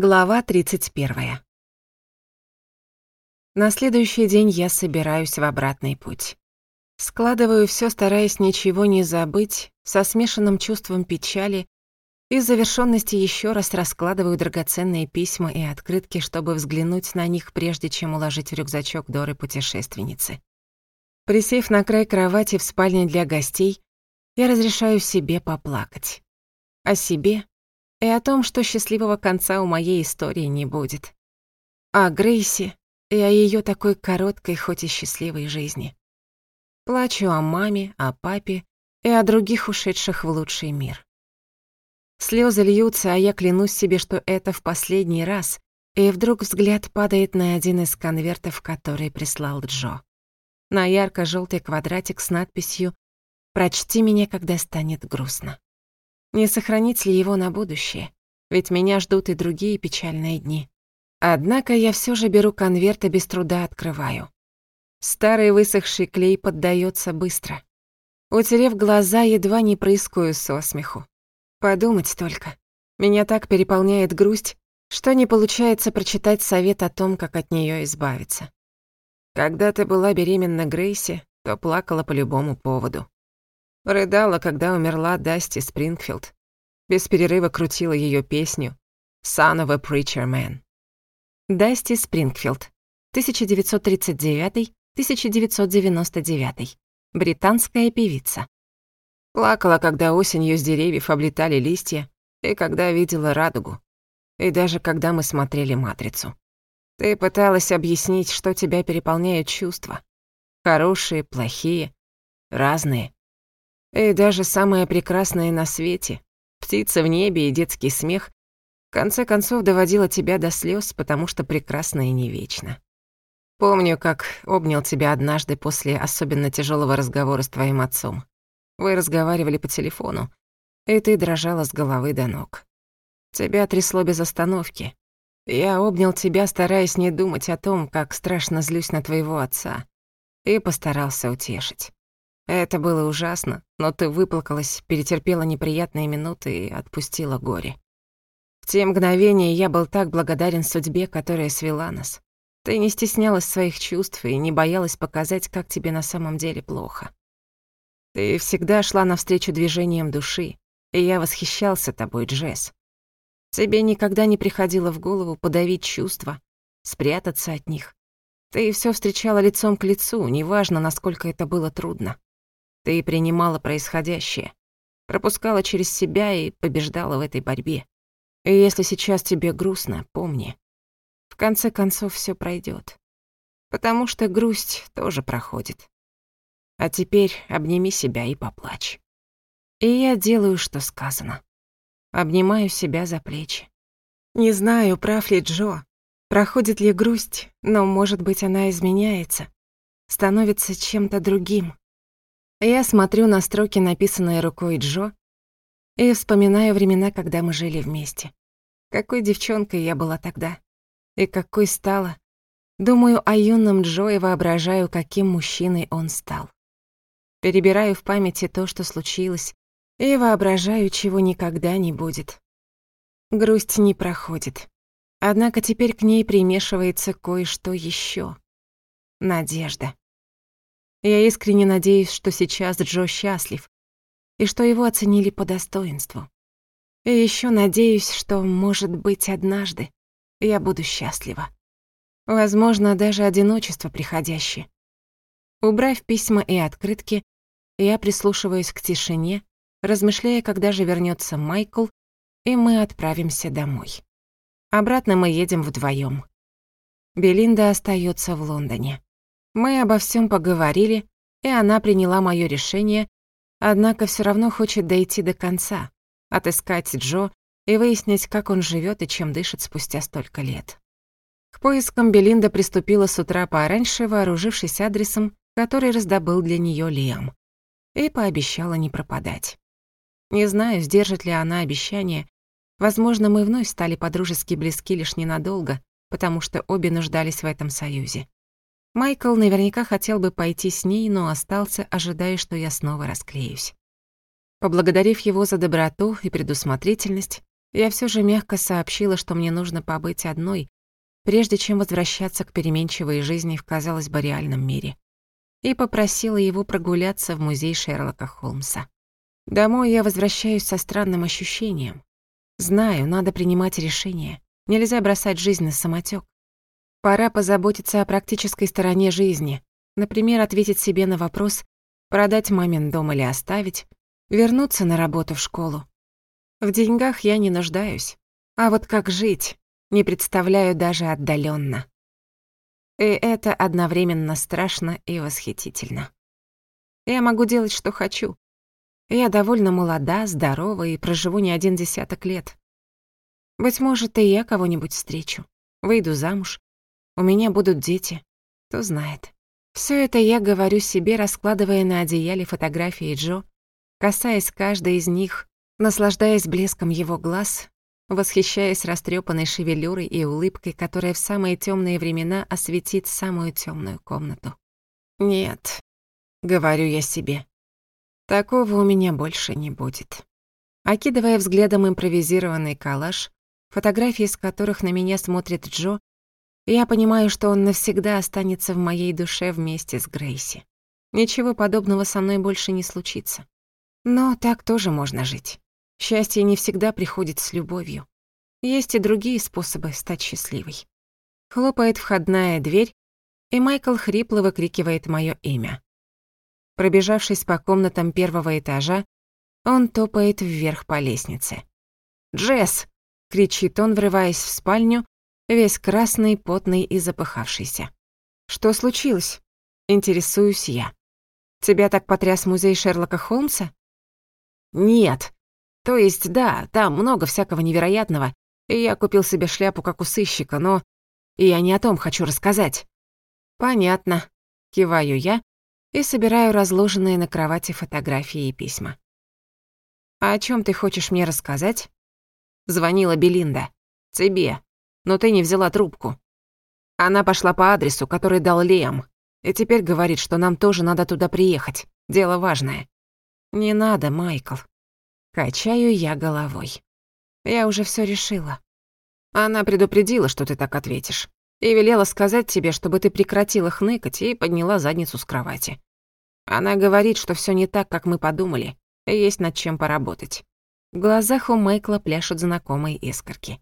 Глава 31. На следующий день я собираюсь в обратный путь. Складываю все, стараясь ничего не забыть, со смешанным чувством печали и завершенности еще раз раскладываю драгоценные письма и открытки, чтобы взглянуть на них, прежде чем уложить в рюкзачок Доры путешественницы. Присев на край кровати в спальне для гостей, я разрешаю себе поплакать. О себе и о том, что счастливого конца у моей истории не будет. О Грейси и о ее такой короткой, хоть и счастливой жизни. Плачу о маме, о папе и о других ушедших в лучший мир. Слезы льются, а я клянусь себе, что это в последний раз, и вдруг взгляд падает на один из конвертов, который прислал Джо. На ярко-желтый квадратик с надписью «Прочти меня, когда станет грустно». Не сохранить ли его на будущее? Ведь меня ждут и другие печальные дни. Однако я все же беру конверт и без труда открываю. Старый высохший клей поддается быстро. Утерев глаза, едва не прыскаю со смеху. Подумать только. Меня так переполняет грусть, что не получается прочитать совет о том, как от нее избавиться. Когда ты была беременна Грейси, то плакала по любому поводу. Рыдала, когда умерла Дасти Спрингфилд. Без перерыва крутила ее песню «Son of a Preacher Man». Дасти Спрингфилд, 1939-1999. Британская певица. Плакала, когда осенью с деревьев облетали листья, и когда видела радугу, и даже когда мы смотрели «Матрицу». Ты пыталась объяснить, что тебя переполняют чувства. Хорошие, плохие, разные — и даже самое прекрасное на свете, птица в небе и детский смех, в конце концов доводила тебя до слез, потому что прекрасное не вечно. Помню, как обнял тебя однажды после особенно тяжелого разговора с твоим отцом. Вы разговаривали по телефону, и ты дрожала с головы до ног. Тебя трясло без остановки. Я обнял тебя, стараясь не думать о том, как страшно злюсь на твоего отца, и постарался утешить. Это было ужасно, но ты выплакалась, перетерпела неприятные минуты и отпустила горе. В те мгновения я был так благодарен судьбе, которая свела нас. Ты не стеснялась своих чувств и не боялась показать, как тебе на самом деле плохо. Ты всегда шла навстречу движениям души, и я восхищался тобой, Джесс. Тебе никогда не приходило в голову подавить чувства, спрятаться от них. Ты все встречала лицом к лицу, неважно, насколько это было трудно. Ты и принимала происходящее, пропускала через себя и побеждала в этой борьбе. И если сейчас тебе грустно, помни, в конце концов все пройдет, потому что грусть тоже проходит. А теперь обними себя и поплачь. И я делаю, что сказано. Обнимаю себя за плечи. Не знаю, прав ли Джо, проходит ли грусть, но, может быть, она изменяется, становится чем-то другим, я смотрю на строки, написанные рукой Джо, и вспоминаю времена, когда мы жили вместе. Какой девчонкой я была тогда. И какой стала. Думаю о юном Джо и воображаю, каким мужчиной он стал. Перебираю в памяти то, что случилось, и воображаю, чего никогда не будет. Грусть не проходит. Однако теперь к ней примешивается кое-что еще. Надежда. Я искренне надеюсь, что сейчас Джо счастлив, и что его оценили по достоинству. И еще надеюсь, что, может быть, однажды я буду счастлива. Возможно, даже одиночество приходящее. Убрав письма и открытки, я прислушиваюсь к тишине, размышляя, когда же вернется Майкл, и мы отправимся домой. Обратно мы едем вдвоем. Белинда остается в Лондоне. Мы обо всем поговорили, и она приняла мое решение, однако все равно хочет дойти до конца, отыскать Джо и выяснить, как он живет и чем дышит спустя столько лет. К поискам Белинда приступила с утра пораньше, вооружившись адресом, который раздобыл для нее Лиам, и пообещала не пропадать. Не знаю, сдержит ли она обещание. Возможно, мы вновь стали подружески близки лишь ненадолго, потому что обе нуждались в этом союзе. Майкл наверняка хотел бы пойти с ней, но остался, ожидая, что я снова расклеюсь. Поблагодарив его за доброту и предусмотрительность, я все же мягко сообщила, что мне нужно побыть одной, прежде чем возвращаться к переменчивой жизни в, казалось бы, реальном мире, и попросила его прогуляться в музей Шерлока Холмса. Домой я возвращаюсь со странным ощущением. Знаю, надо принимать решение. Нельзя бросать жизнь на самотек. Пора позаботиться о практической стороне жизни. Например, ответить себе на вопрос, продать мамин дом или оставить, вернуться на работу в школу. В деньгах я не нуждаюсь. А вот как жить, не представляю даже отдаленно. И это одновременно страшно и восхитительно. Я могу делать, что хочу. Я довольно молода, здорова и проживу не один десяток лет. Быть может, и я кого-нибудь встречу. Выйду замуж, у меня будут дети. Кто знает. Все это я говорю себе, раскладывая на одеяле фотографии Джо, касаясь каждой из них, наслаждаясь блеском его глаз, восхищаясь растрепанной шевелюрой и улыбкой, которая в самые темные времена осветит самую темную комнату. «Нет», — говорю я себе, — «такого у меня больше не будет». Окидывая взглядом импровизированный калаш, фотографии, с которых на меня смотрит Джо, я понимаю, что он навсегда останется в моей душе вместе с Грейси. Ничего подобного со мной больше не случится. Но так тоже можно жить. Счастье не всегда приходит с любовью. Есть и другие способы стать счастливой. Хлопает входная дверь, и Майкл хрипло выкрикивает мое имя. Пробежавшись по комнатам первого этажа, он топает вверх по лестнице. «Джесс!» — кричит он, врываясь в спальню весь красный, потный и запыхавшийся. «Что случилось?» «Интересуюсь я». «Тебя так потряс музей Шерлока Холмса?» «Нет. То есть, да, там много всякого невероятного, и я купил себе шляпу как у сыщика, но... Я не о том хочу рассказать». «Понятно», — киваю я и собираю разложенные на кровати фотографии и письма. «А о чем ты хочешь мне рассказать?» Звонила Белинда. «Тебе» но ты не взяла трубку. Она пошла по адресу, который дал Лиам, и теперь говорит, что нам тоже надо туда приехать. Дело важное. Не надо, Майкл. Качаю я головой. Я уже все решила. Она предупредила, что ты так ответишь, и велела сказать тебе, чтобы ты прекратила хныкать и подняла задницу с кровати. Она говорит, что все не так, как мы подумали, и есть над чем поработать. В глазах у Майкла пляшут знакомые искорки.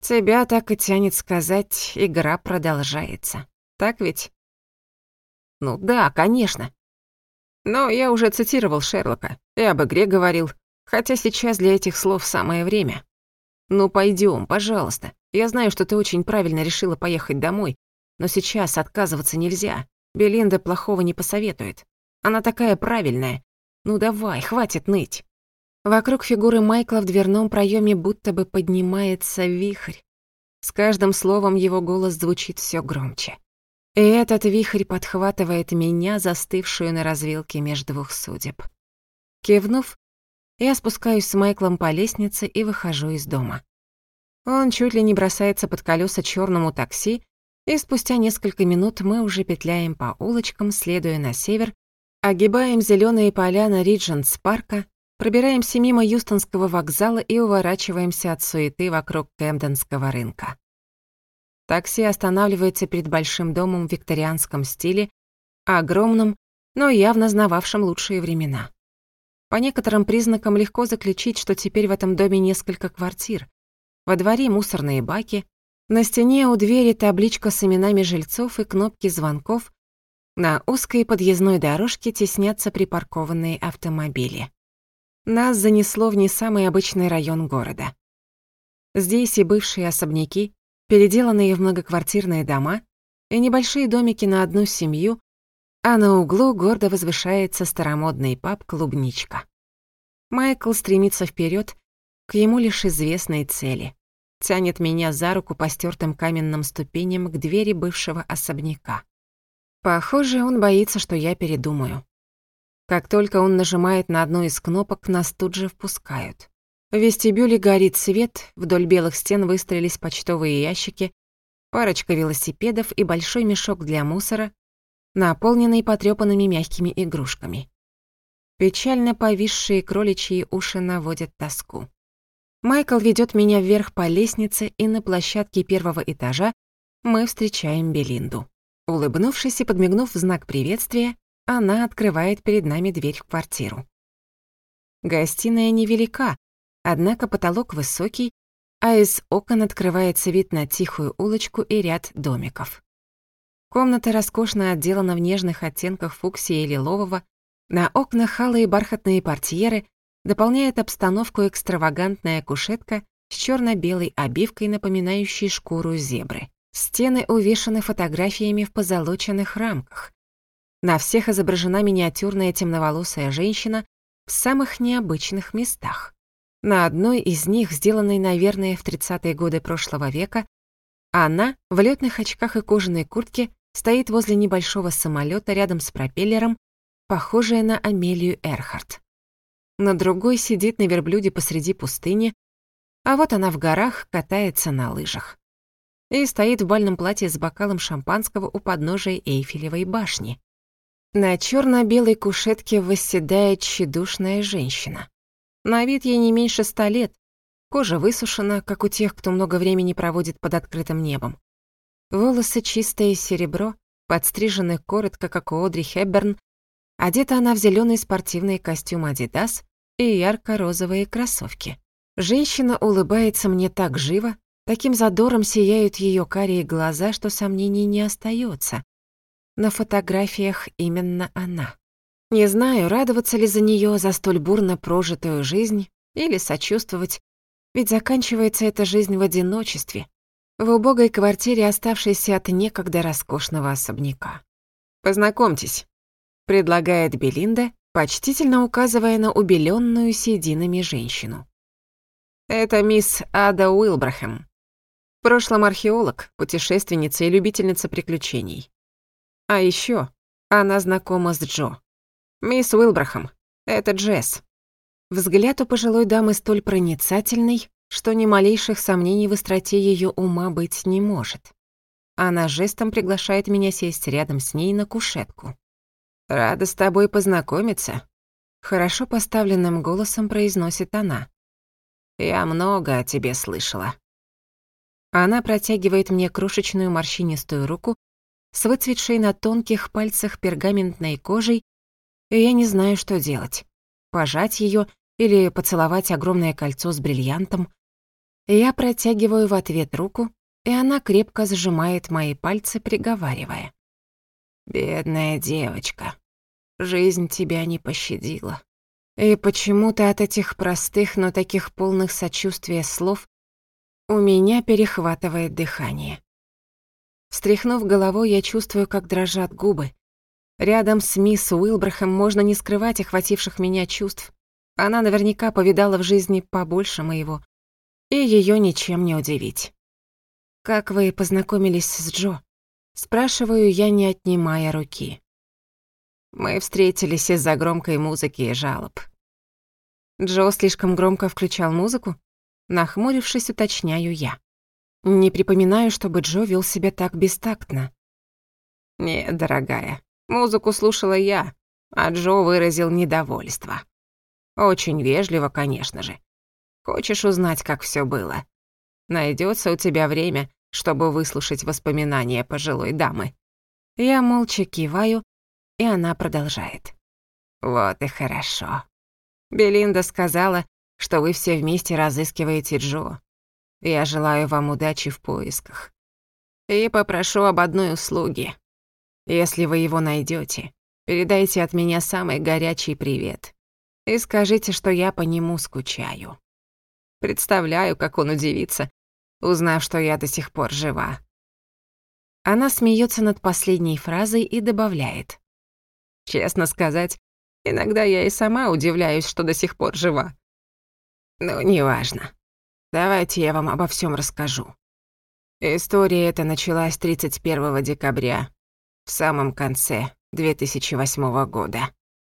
Тебя так и тянет сказать, игра продолжается. Так ведь? Ну да, конечно. Но я уже цитировал Шерлока и об игре говорил, хотя сейчас для этих слов самое время. Ну пойдем, пожалуйста. Я знаю, что ты очень правильно решила поехать домой, но сейчас отказываться нельзя. Белинда плохого не посоветует. Она такая правильная. Ну давай, хватит ныть. Вокруг фигуры Майкла в дверном проеме будто бы поднимается вихрь. С каждым словом его голос звучит все громче. И этот вихрь подхватывает меня, застывшую на развилке между двух судеб. Кивнув, я спускаюсь с Майклом по лестнице и выхожу из дома. Он чуть ли не бросается под колеса черному такси, и спустя несколько минут мы уже петляем по улочкам, следуя на север, огибаем зеленые поля на Ридженс-парка Пробираемся мимо Юстонского вокзала и уворачиваемся от суеты вокруг Кэмденского рынка. Такси останавливается перед большим домом в викторианском стиле, огромным, но явно знававшим лучшие времена. По некоторым признакам легко заключить, что теперь в этом доме несколько квартир. Во дворе мусорные баки, на стене у двери табличка с именами жильцов и кнопки звонков, на узкой подъездной дорожке теснятся припаркованные автомобили. Нас занесло в не самый обычный район города. Здесь и бывшие особняки, переделанные в многоквартирные дома, и небольшие домики на одну семью, а на углу гордо возвышается старомодный паб «Клубничка». Майкл стремится вперед к ему лишь известной цели. Тянет меня за руку по стертым каменным ступеням к двери бывшего особняка. Похоже, он боится, что я передумаю. Как только он нажимает на одну из кнопок, нас тут же впускают. В вестибюле горит свет, вдоль белых стен выстроились почтовые ящики, парочка велосипедов и большой мешок для мусора, наполненный потрёпанными мягкими игрушками. Печально повисшие кроличьи уши наводят тоску. Майкл ведёт меня вверх по лестнице, и на площадке первого этажа мы встречаем Белинду. Улыбнувшись и подмигнув в знак приветствия, она открывает перед нами дверь в квартиру. Гостиная невелика, однако потолок высокий, а из окон открывается вид на тихую улочку и ряд домиков. Комната роскошно отделана в нежных оттенках фуксии и лилового, на окнах алые бархатные портьеры дополняет обстановку экстравагантная кушетка с черно-белой обивкой, напоминающей шкуру зебры. Стены увешаны фотографиями в позолоченных рамках, на всех изображена миниатюрная темноволосая женщина в самых необычных местах. На одной из них, сделанной, наверное, в 30-е годы прошлого века, она в летных очках и кожаной куртке стоит возле небольшого самолета рядом с пропеллером, похожая на Амелию Эрхарт. На другой сидит на верблюде посреди пустыни, а вот она в горах катается на лыжах. И стоит в бальном платье с бокалом шампанского у подножия Эйфелевой башни. На черно-белой кушетке восседает тщедушная женщина. На вид ей не меньше ста лет. Кожа высушена, как у тех, кто много времени проводит под открытым небом. Волосы чистое серебро, подстрижены коротко, как у Одри Хепберн. Одета она в зеленый спортивный костюм Adidas и ярко-розовые кроссовки. Женщина улыбается мне так живо, таким задором сияют ее карие глаза, что сомнений не остается. На фотографиях именно она. Не знаю, радоваться ли за нее за столь бурно прожитую жизнь или сочувствовать, ведь заканчивается эта жизнь в одиночестве, в убогой квартире, оставшейся от некогда роскошного особняка. «Познакомьтесь», — предлагает Белинда, почтительно указывая на убеленную сединами женщину. «Это мисс Ада Уилбрахэм. В прошлом археолог, путешественница и любительница приключений. А еще она знакома с Джо. Мисс Уилбрахам, это Джесс. Взгляд у пожилой дамы столь проницательный, что ни малейших сомнений в остроте ее ума быть не может. Она жестом приглашает меня сесть рядом с ней на кушетку. «Рада с тобой познакомиться», — хорошо поставленным голосом произносит она. «Я много о тебе слышала». Она протягивает мне крошечную морщинистую руку с выцветшей на тонких пальцах пергаментной кожей, и я не знаю, что делать. Пожать ее или поцеловать огромное кольцо с бриллиантом. Я протягиваю в ответ руку, и она крепко сжимает мои пальцы, приговаривая. «Бедная девочка, жизнь тебя не пощадила». И почему-то от этих простых, но таких полных сочувствия слов у меня перехватывает дыхание. Стряхнув головой, я чувствую, как дрожат губы. Рядом с мисс Уилбрахом можно не скрывать охвативших меня чувств. Она наверняка повидала в жизни побольше моего. И ее ничем не удивить. «Как вы познакомились с Джо?» Спрашиваю я, не отнимая руки. Мы встретились из-за громкой музыки и жалоб. Джо слишком громко включал музыку. Нахмурившись, уточняю я. Не припоминаю, чтобы Джо вел себя так бестактно. «Не, дорогая, музыку слушала я, а Джо выразил недовольство. Очень вежливо, конечно же. Хочешь узнать, как все было? Найдется у тебя время, чтобы выслушать воспоминания пожилой дамы». Я молча киваю, и она продолжает. «Вот и хорошо. Белинда сказала, что вы все вместе разыскиваете Джо. Я желаю вам удачи в поисках. И попрошу об одной услуге. Если вы его найдете, передайте от меня самый горячий привет. И скажите, что я по нему скучаю. Представляю, как он удивится, узнав, что я до сих пор жива. Она смеется над последней фразой и добавляет. Честно сказать, иногда я и сама удивляюсь, что до сих пор жива. Но неважно. Давайте я вам обо всем расскажу. История эта началась 31 декабря, в самом конце 2008 года.